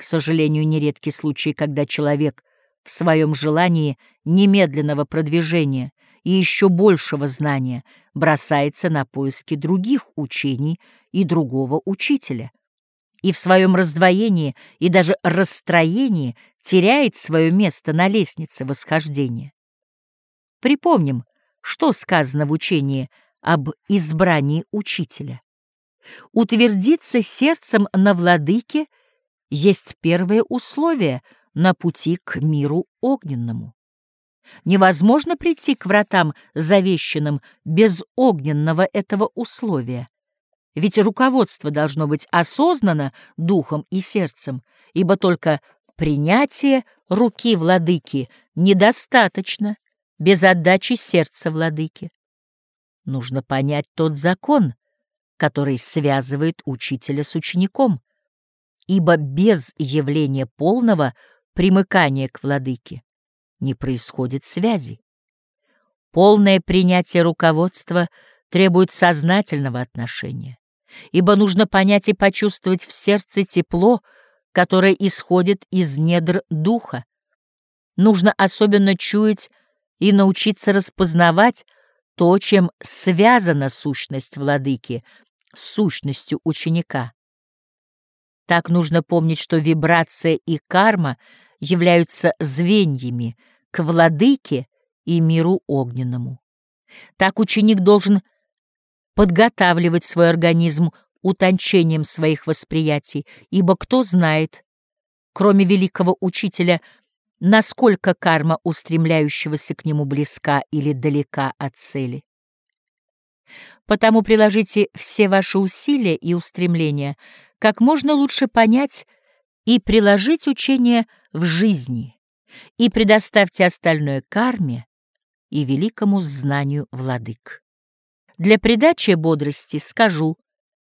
К сожалению, нередки случаи, когда человек в своем желании немедленного продвижения и еще большего знания бросается на поиски других учений и другого учителя, и в своем раздвоении и даже расстроении теряет свое место на лестнице восхождения. Припомним, что сказано в учении об избрании учителя. Утвердиться сердцем на владыке есть первое условие на пути к миру огненному. Невозможно прийти к вратам завещанным без огненного этого условия. Ведь руководство должно быть осознанно духом и сердцем, ибо только принятие руки владыки недостаточно без отдачи сердца владыки. Нужно понять тот закон, который связывает учителя с учеником, ибо без явления полного примыкания к владыке не происходит связи. Полное принятие руководства требует сознательного отношения, ибо нужно понять и почувствовать в сердце тепло, которое исходит из недр духа. Нужно особенно чуять и научиться распознавать то, чем связана сущность владыки с сущностью ученика. Так нужно помнить, что вибрация и карма являются звеньями к владыке и миру огненному. Так ученик должен подготавливать свой организм утончением своих восприятий, ибо кто знает, кроме великого учителя, насколько карма устремляющегося к нему близка или далека от цели. Потому приложите все ваши усилия и устремления, как можно лучше понять и приложить учение в жизни, и предоставьте остальное карме и великому знанию владык. Для придачи бодрости скажу,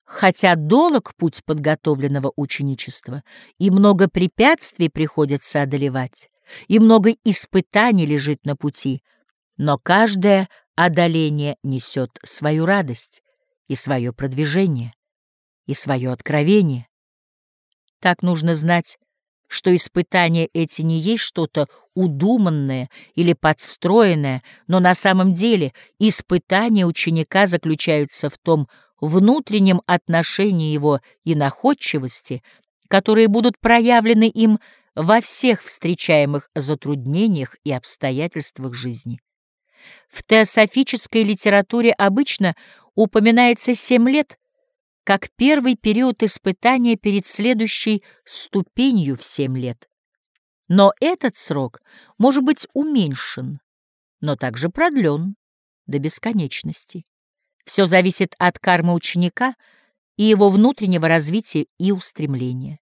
хотя долг путь подготовленного ученичества, и много препятствий приходится одолевать, и много испытаний лежит на пути, но каждое одоление несет свою радость и свое продвижение, и свое откровение. Так нужно знать, что испытания эти не есть что-то удуманное или подстроенное, но на самом деле испытания ученика заключаются в том внутреннем отношении его и находчивости, которые будут проявлены им во всех встречаемых затруднениях и обстоятельствах жизни. В теософической литературе обычно упоминается семь лет как первый период испытания перед следующей ступенью в семь лет. Но этот срок может быть уменьшен, но также продлен до бесконечности. Все зависит от кармы ученика и его внутреннего развития и устремления.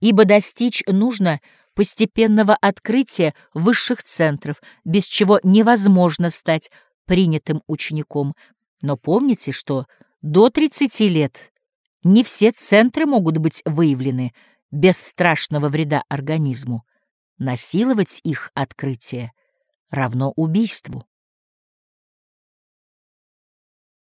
Ибо достичь нужно постепенного открытия высших центров, без чего невозможно стать принятым учеником. Но помните, что до 30 лет не все центры могут быть выявлены без страшного вреда организму. Насиловать их открытие равно убийству.